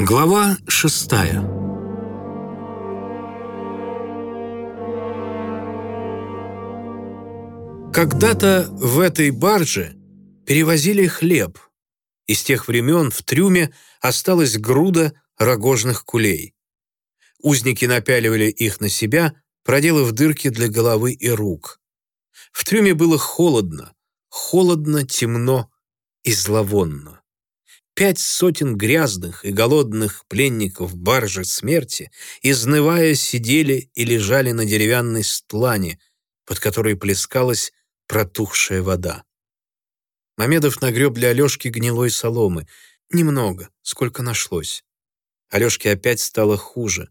Глава шестая Когда-то в этой барже перевозили хлеб. И с тех времен в трюме осталась груда рогожных кулей. Узники напяливали их на себя, проделав дырки для головы и рук. В трюме было холодно, холодно, темно и зловонно. Пять сотен грязных и голодных пленников баржи смерти, изнывая, сидели и лежали на деревянной стлане, под которой плескалась протухшая вода. Мамедов нагреб для Алешки гнилой соломы. Немного, сколько нашлось. Алешке опять стало хуже.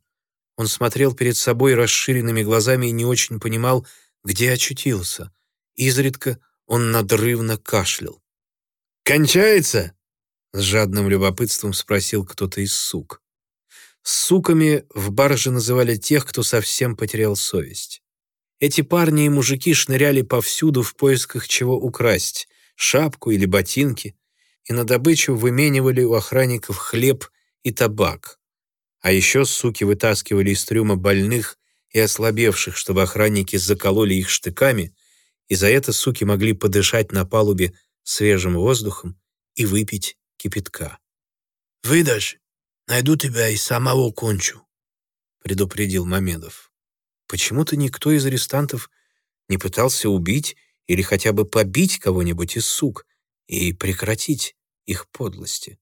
Он смотрел перед собой расширенными глазами и не очень понимал, где очутился. Изредка он надрывно кашлял. «Кончается?» — с жадным любопытством спросил кто-то из сук. Суками в барже называли тех, кто совсем потерял совесть. Эти парни и мужики шныряли повсюду в поисках чего украсть — шапку или ботинки, и на добычу выменивали у охранников хлеб и табак. А еще суки вытаскивали из трюма больных и ослабевших, чтобы охранники закололи их штыками, и за это суки могли подышать на палубе свежим воздухом и выпить кипятка. «Выдашь, найду тебя и самого кончу», — предупредил Мамедов. Почему-то никто из арестантов не пытался убить или хотя бы побить кого-нибудь из сук и прекратить их подлости.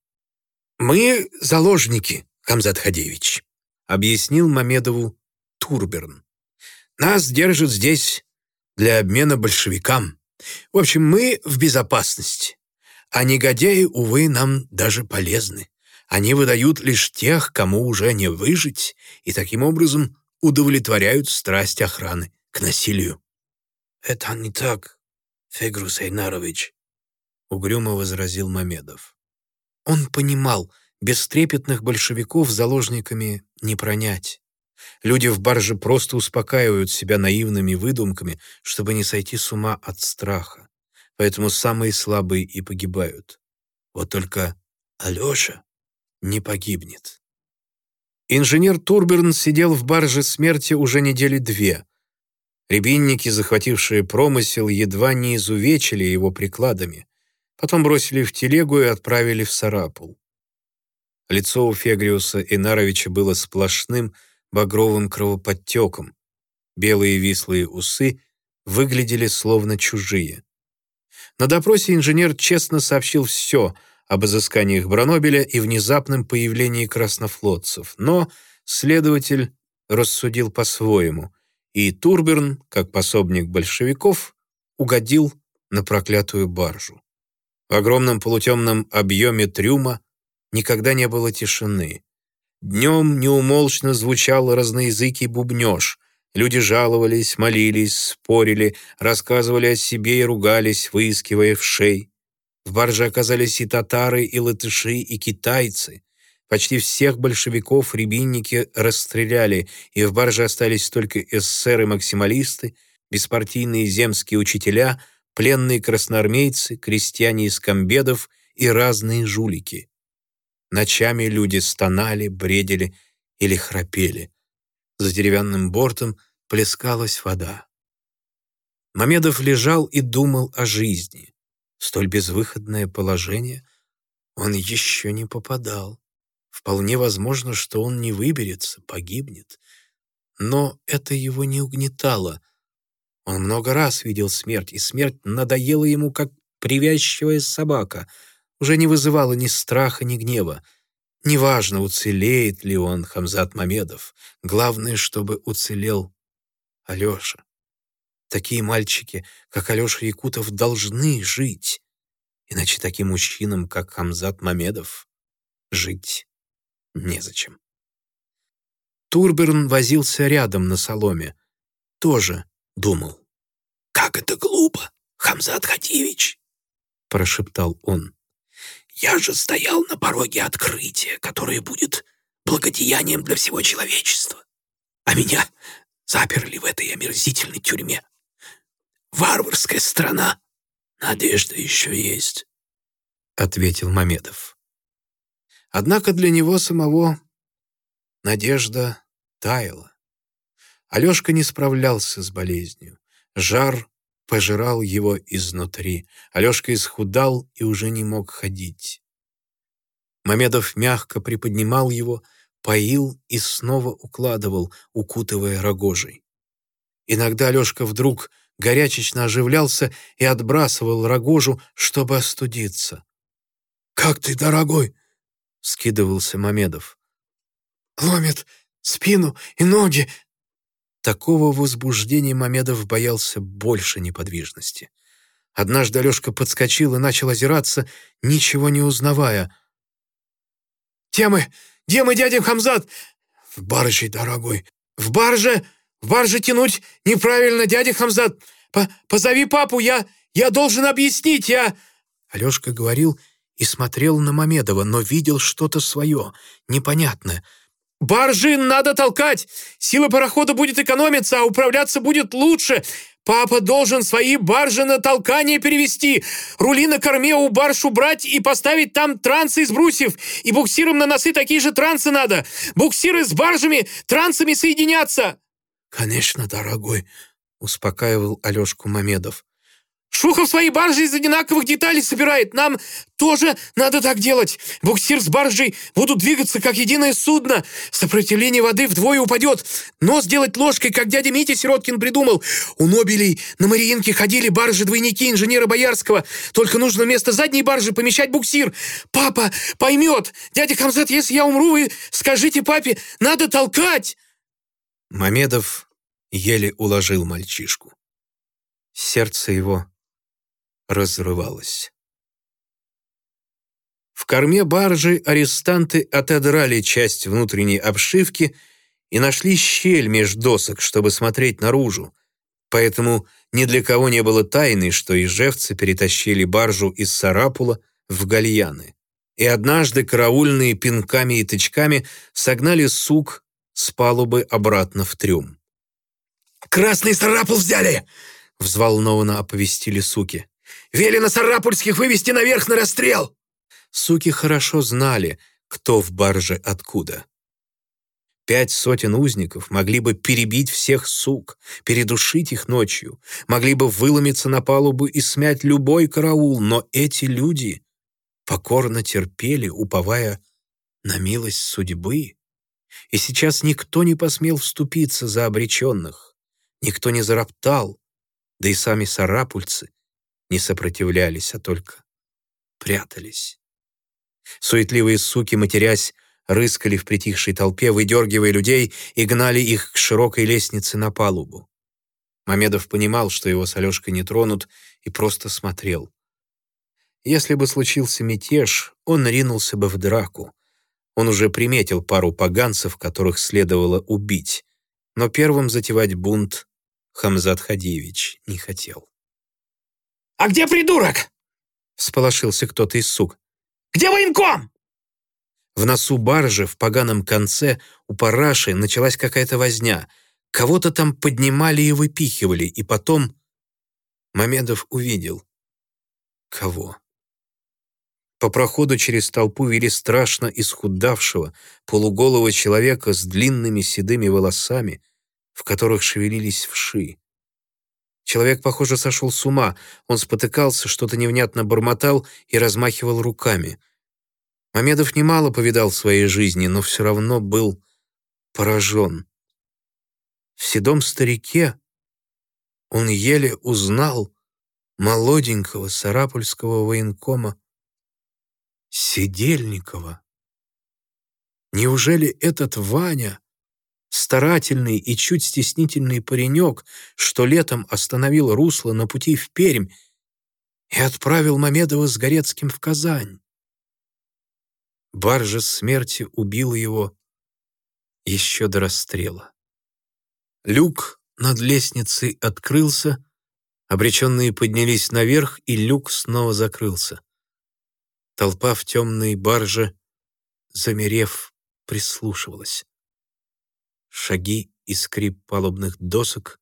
«Мы заложники, Хамзат Хадевич», — объяснил Мамедову Турберн. «Нас держат здесь для обмена большевикам. В общем, мы в безопасности. А негодяи, увы, нам даже полезны. Они выдают лишь тех, кому уже не выжить, и таким образом удовлетворяют страсть охраны к насилию. «Это не так, Фегрус Айнарович», — угрюмо возразил Мамедов. Он понимал, бестрепетных большевиков заложниками не пронять. Люди в барже просто успокаивают себя наивными выдумками, чтобы не сойти с ума от страха. Поэтому самые слабые и погибают. Вот только Алеша не погибнет. Инженер Турберн сидел в барже смерти уже недели две. Рябинники, захватившие промысел, едва не изувечили его прикладами. Потом бросили в телегу и отправили в Сарапул. Лицо у Фегриуса Инаровича было сплошным багровым кровоподтеком. Белые вислые усы выглядели словно чужие. На допросе инженер честно сообщил все — об изысканиях Бранобеля и внезапном появлении краснофлотцев, но следователь рассудил по-своему, и Турберн, как пособник большевиков, угодил на проклятую баржу. В огромном полутемном объеме трюма никогда не было тишины. Днем неумолчно звучал разноязыкий бубнеж. Люди жаловались, молились, спорили, рассказывали о себе и ругались, выискивая в шей. В барже оказались и татары, и латыши, и китайцы. Почти всех большевиков рябинники расстреляли, и в барже остались только эсеры-максималисты, беспартийные земские учителя, пленные красноармейцы, крестьяне из комбедов и разные жулики. Ночами люди стонали, бредили или храпели. За деревянным бортом плескалась вода. Мамедов лежал и думал о жизни столь безвыходное положение он еще не попадал. Вполне возможно, что он не выберется, погибнет. Но это его не угнетало. Он много раз видел смерть, и смерть надоела ему, как привязчивая собака, уже не вызывала ни страха, ни гнева. Неважно, уцелеет ли он, Хамзат Мамедов. Главное, чтобы уцелел Алеша. Такие мальчики, как Алеша Якутов, должны жить. Иначе таким мужчинам, как Хамзат Мамедов, жить незачем. Турберн возился рядом на соломе. Тоже думал. «Как это глупо, Хамзат Хативич!» — прошептал он. «Я же стоял на пороге открытия, которое будет благодеянием для всего человечества. А меня заперли в этой омерзительной тюрьме варварская страна. Надежда еще есть», — ответил Мамедов. Однако для него самого надежда таяла. Алешка не справлялся с болезнью. Жар пожирал его изнутри. Алешка исхудал и уже не мог ходить. Мамедов мягко приподнимал его, поил и снова укладывал, укутывая рогожей. Иногда Алешка вдруг горячечно оживлялся и отбрасывал рогожу, чтобы остудиться. «Как ты, дорогой?» — скидывался Мамедов. «Ломит спину и ноги!» Такого возбуждения Мамедов боялся больше неподвижности. Однажды Алешка подскочил и начал озираться, ничего не узнавая. «Где мы? Где мы, дядя Хамзат?» «В барже, дорогой». «В барже? В барже тянуть неправильно, дядя Хамзат. По Позови папу, я... Я должен объяснить, я...» Алешка говорил и смотрел на Мамедова, но видел что-то свое, непонятное — Баржи надо толкать! Сила парохода будет экономиться, а управляться будет лучше. Папа должен свои баржи на толкание перевести, рули на корме у барж убрать и поставить там трансы из брусьев. И буксирам на носы такие же трансы надо. Буксиры с баржами, трансами соединятся. «Конечно, дорогой», — успокаивал Алешку Мамедов. Шухов свои баржи из одинаковых деталей собирает. Нам тоже надо так делать. Буксир с баржей будут двигаться, как единое судно. Сопротивление воды вдвое упадет. Нос сделать ложкой, как дядя Митя Сироткин придумал. У Нобелей на Мариинке ходили баржи-двойники инженера Боярского. Только нужно вместо задней баржи помещать буксир. Папа поймет. Дядя Хамзат, если я умру, вы скажите папе, надо толкать. Мамедов еле уложил мальчишку. Сердце его разрывалась. В корме баржи арестанты отодрали часть внутренней обшивки и нашли щель меж досок, чтобы смотреть наружу. Поэтому ни для кого не было тайны, что ижевцы перетащили баржу из Сарапула в Гальяны. И однажды караульные пинками и тычками согнали сук с палубы обратно в трюм. «Красный Сарапул взяли!» — взволнованно оповестили суки. Велено Сарапульских вывести наверх на расстрел!» Суки хорошо знали, кто в барже откуда. Пять сотен узников могли бы перебить всех сук, передушить их ночью, могли бы выломиться на палубу и смять любой караул, но эти люди покорно терпели, уповая на милость судьбы. И сейчас никто не посмел вступиться за обреченных, никто не зароптал, да и сами сарапульцы не сопротивлялись, а только прятались. Суетливые суки, матерясь, рыскали в притихшей толпе, выдергивая людей и гнали их к широкой лестнице на палубу. Мамедов понимал, что его с Алешкой не тронут, и просто смотрел. Если бы случился мятеж, он ринулся бы в драку. Он уже приметил пару поганцев, которых следовало убить, но первым затевать бунт Хамзат Хадиевич не хотел. «А где придурок?» — всполошился кто-то из сук. «Где военком?» В носу баржи, в поганом конце, у параши началась какая-то возня. Кого-то там поднимали и выпихивали, и потом... Мамедов увидел. Кого? По проходу через толпу вели страшно исхудавшего, полуголого человека с длинными седыми волосами, в которых шевелились вши. Человек, похоже, сошел с ума. Он спотыкался, что-то невнятно бормотал и размахивал руками. Мамедов немало повидал в своей жизни, но все равно был поражен. В седом старике он еле узнал молоденького сарапульского военкома Сидельникова. Неужели этот Ваня старательный и чуть стеснительный паренек, что летом остановил русло на пути в Пермь и отправил Мамедова с Горецким в Казань. Баржа смерти убила его еще до расстрела. Люк над лестницей открылся, обреченные поднялись наверх, и люк снова закрылся. Толпа в темной барже, замерев, прислушивалась. Шаги и скрип палубных досок,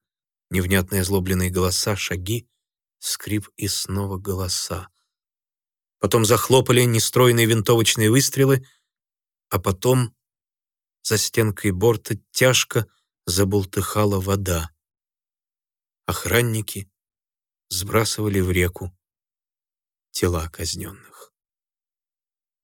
невнятные озлобленные голоса, шаги, скрип и снова голоса. Потом захлопали нестройные винтовочные выстрелы, А потом за стенкой борта тяжко забултыхала вода. Охранники сбрасывали в реку тела казненных.